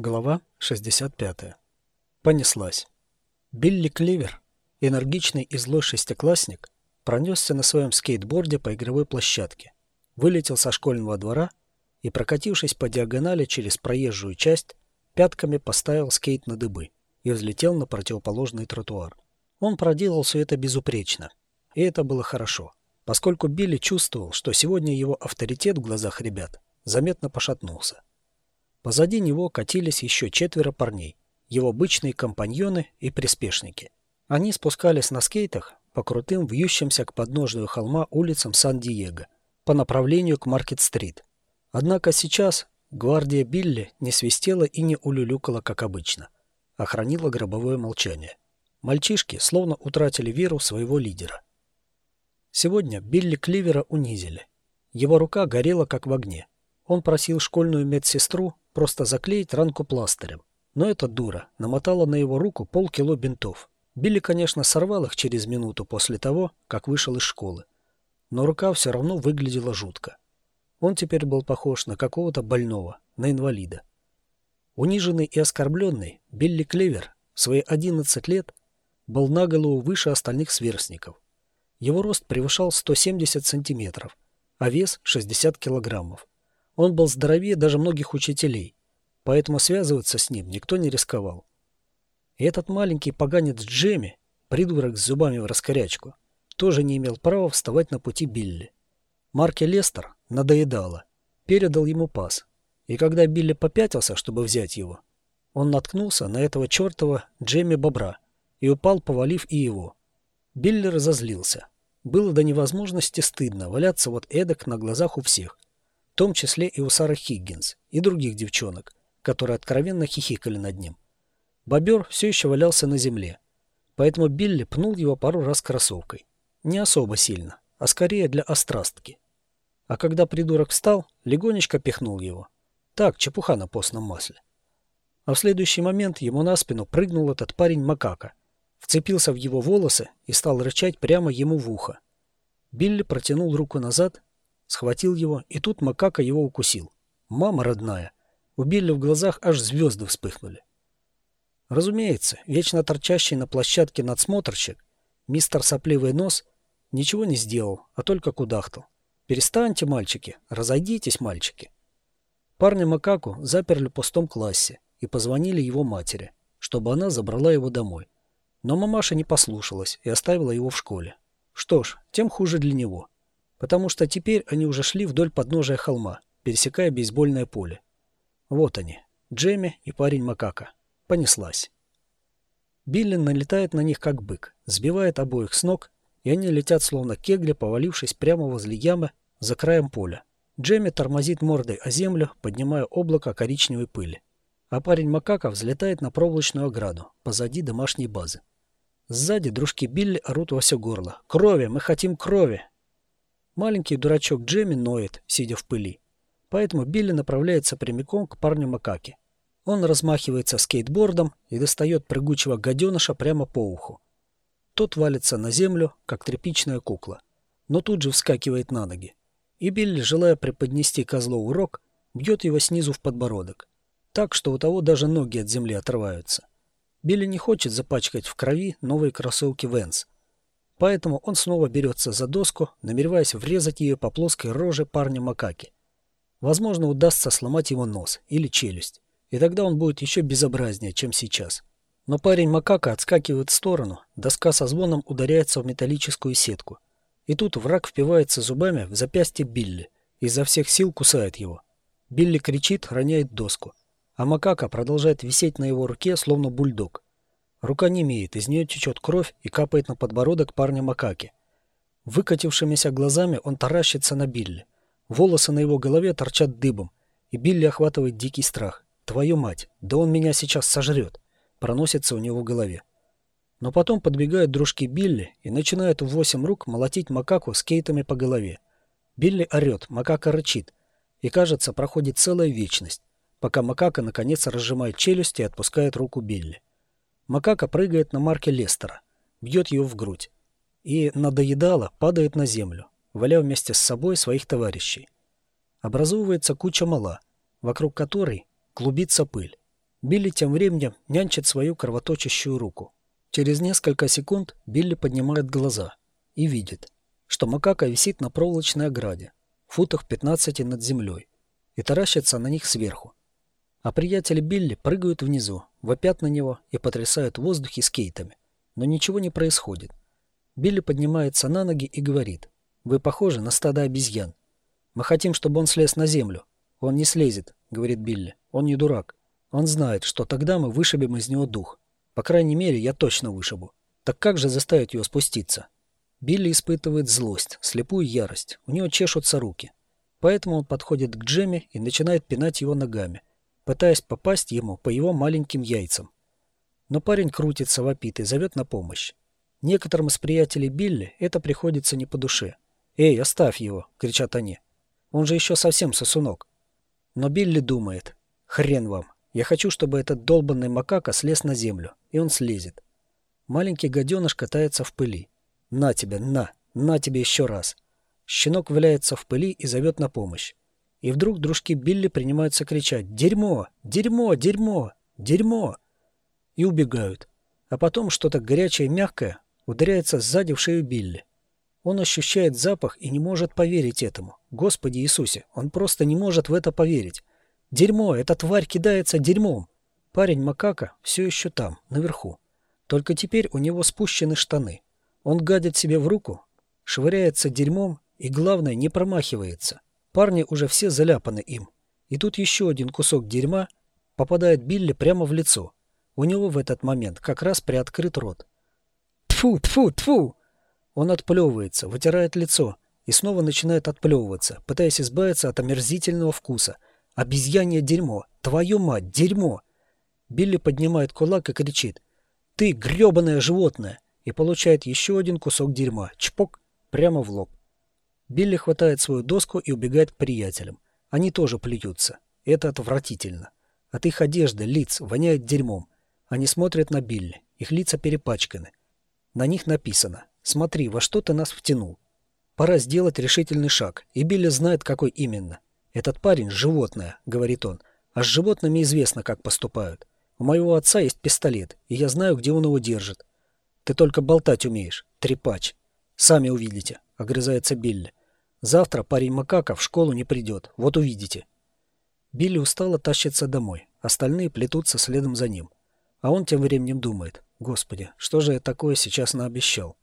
Глава 65. Понеслась. Билли Кливер, энергичный и злой шестиклассник, пронесся на своем скейтборде по игровой площадке, вылетел со школьного двора и, прокатившись по диагонали через проезжую часть, пятками поставил скейт на дыбы и взлетел на противоположный тротуар. Он проделал все это безупречно, и это было хорошо, поскольку Билли чувствовал, что сегодня его авторитет в глазах ребят заметно пошатнулся. Позади него катились еще четверо парней, его обычные компаньоны и приспешники. Они спускались на скейтах по крутым, вьющимся к подножию холма улицам Сан-Диего, по направлению к Маркет-стрит. Однако сейчас гвардия Билли не свистела и не улюлюкала, как обычно, а хранила гробовое молчание. Мальчишки словно утратили веру в своего лидера. Сегодня Билли Кливера унизили. Его рука горела, как в огне. Он просил школьную медсестру просто заклеить ранку пластырем. Но эта дура намотала на его руку полкило бинтов. Билли, конечно, сорвал их через минуту после того, как вышел из школы. Но рука все равно выглядела жутко. Он теперь был похож на какого-то больного, на инвалида. Униженный и оскорбленный, Билли Клевер в свои 11 лет был на голову выше остальных сверстников. Его рост превышал 170 сантиметров, а вес 60 килограммов. Он был здоровее даже многих учителей, поэтому связываться с ним никто не рисковал. И этот маленький поганец Джемми, придурок с зубами в раскорячку, тоже не имел права вставать на пути Билли. Марки Лестер надоедало, передал ему пас, и когда Билли попятился, чтобы взять его, он наткнулся на этого чертова Джемми Бобра и упал, повалив и его. Билли разозлился. Было до невозможности стыдно валяться вот эдак на глазах у всех – том числе и у Сары Хиггинс и других девчонок, которые откровенно хихикали над ним. Бобер все еще валялся на земле, поэтому Билли пнул его пару раз кроссовкой. Не особо сильно, а скорее для острастки. А когда придурок встал, легонечко пихнул его. Так, чепуха на постном масле. А в следующий момент ему на спину прыгнул этот парень макака, вцепился в его волосы и стал рычать прямо ему в ухо. Билли протянул руку назад Схватил его, и тут макака его укусил. Мама родная. У Билли в глазах аж звезды вспыхнули. Разумеется, вечно торчащий на площадке надсмотрщик, мистер Сопливый Нос, ничего не сделал, а только кудахтал. «Перестаньте, мальчики! Разойдитесь, мальчики!» Парня Макаку заперли в пустом классе и позвонили его матери, чтобы она забрала его домой. Но мамаша не послушалась и оставила его в школе. Что ж, тем хуже для него потому что теперь они уже шли вдоль подножия холма, пересекая бейсбольное поле. Вот они, Джемми и парень Макака. Понеслась. Билли налетает на них как бык, сбивает обоих с ног, и они летят словно кегли, повалившись прямо возле ямы за краем поля. Джемми тормозит мордой о землю, поднимая облако коричневой пыли. А парень Макака взлетает на проволочную ограду, позади домашней базы. Сзади дружки Билли орут во все горло. «Крови! Мы хотим крови!» Маленький дурачок Джемми ноет, сидя в пыли. Поэтому Билли направляется прямиком к парню Макаки. Он размахивается скейтбордом и достает прыгучего гаденыша прямо по уху. Тот валится на землю, как тряпичная кукла, но тут же вскакивает на ноги. И Билли, желая преподнести козлу урок, бьет его снизу в подбородок, так, что у того даже ноги от земли отрываются. Билли не хочет запачкать в крови новые кроссовки Венс – Поэтому он снова берется за доску, намереваясь врезать ее по плоской роже парня Макаки. Возможно, удастся сломать его нос или челюсть, и тогда он будет еще безобразнее, чем сейчас. Но парень Макака отскакивает в сторону, доска со звоном ударяется в металлическую сетку. И тут враг впивается зубами в запястье Билли и изо всех сил кусает его. Билли кричит, роняет доску, а Макака продолжает висеть на его руке, словно бульдог. Рука не имеет, из нее течет кровь и капает на подбородок парня Макаки. Выкатившимися глазами он таращится на Билли. Волосы на его голове торчат дыбом, и Билли охватывает дикий страх. «Твою мать! Да он меня сейчас сожрет!» Проносится у него в голове. Но потом подбегают дружки Билли и начинают в восемь рук молотить макаку скейтами по голове. Билли орет, макака рычит. И, кажется, проходит целая вечность, пока макака наконец разжимает челюсть и отпускает руку Билли. Макака прыгает на марке Лестера, бьет его в грудь. И надоедало падает на землю, валя вместе с собой своих товарищей. Образовывается куча мала, вокруг которой клубится пыль. Билли тем временем нянчит свою кровоточащую руку. Через несколько секунд Билли поднимает глаза и видит, что макака висит на проволочной ограде, в футах 15 над землей, и таращится на них сверху. А приятели Билли прыгают внизу, вопят на него и потрясают в воздухе скейтами. Но ничего не происходит. Билли поднимается на ноги и говорит, «Вы похожи на стадо обезьян. Мы хотим, чтобы он слез на землю. Он не слезет», — говорит Билли. «Он не дурак. Он знает, что тогда мы вышибем из него дух. По крайней мере, я точно вышибу. Так как же заставить его спуститься?» Билли испытывает злость, слепую ярость. У него чешутся руки. Поэтому он подходит к Джемме и начинает пинать его ногами, пытаясь попасть ему по его маленьким яйцам. Но парень крутится, вопит и зовет на помощь. Некоторым из приятелей Билли это приходится не по душе. «Эй, оставь его!» — кричат они. «Он же еще совсем сосунок». Но Билли думает. «Хрен вам! Я хочу, чтобы этот долбанный макака слез на землю, и он слезет». Маленький гаденыш катается в пыли. «На тебе, на! На тебе еще раз!» Щенок валяется в пыли и зовет на помощь. И вдруг дружки Билли принимаются кричать «Дерьмо! Дерьмо! Дерьмо! Дерьмо!» и убегают. А потом что-то горячее и мягкое ударяется сзади в шею Билли. Он ощущает запах и не может поверить этому. Господи Иисусе, он просто не может в это поверить. Дерьмо, эта тварь кидается дерьмом. Парень Макака все еще там, наверху. Только теперь у него спущены штаны. Он гадит себе в руку, швыряется дерьмом и, главное, не промахивается. Парни уже все заляпаны им. И тут еще один кусок дерьма попадает Билли прямо в лицо. У него в этот момент как раз приоткрыт рот. Тфу, тфу, тфу! Он отплевывается, вытирает лицо и снова начинает отплевываться, пытаясь избавиться от омерзительного вкуса. Обезьянье дерьмо! Твою мать, дерьмо! Билли поднимает кулак и кричит. «Ты гребаное животное!» и получает еще один кусок дерьма. Чпок! Прямо в лоб. Билли хватает свою доску и убегает к приятелям. Они тоже плюются. Это отвратительно. От их одежды, лиц воняет дерьмом. Они смотрят на Билли. Их лица перепачканы. На них написано «Смотри, во что ты нас втянул». Пора сделать решительный шаг, и Билли знает, какой именно. «Этот парень – животное», – говорит он. «А с животными известно, как поступают. У моего отца есть пистолет, и я знаю, где он его держит. Ты только болтать умеешь, трепач. Сами увидите», – огрызается Билли. Завтра парень Макака в школу не придет, вот увидите. Билли устало тащится домой, остальные плетутся следом за ним. А он тем временем думает, господи, что же я такое сейчас наобещал?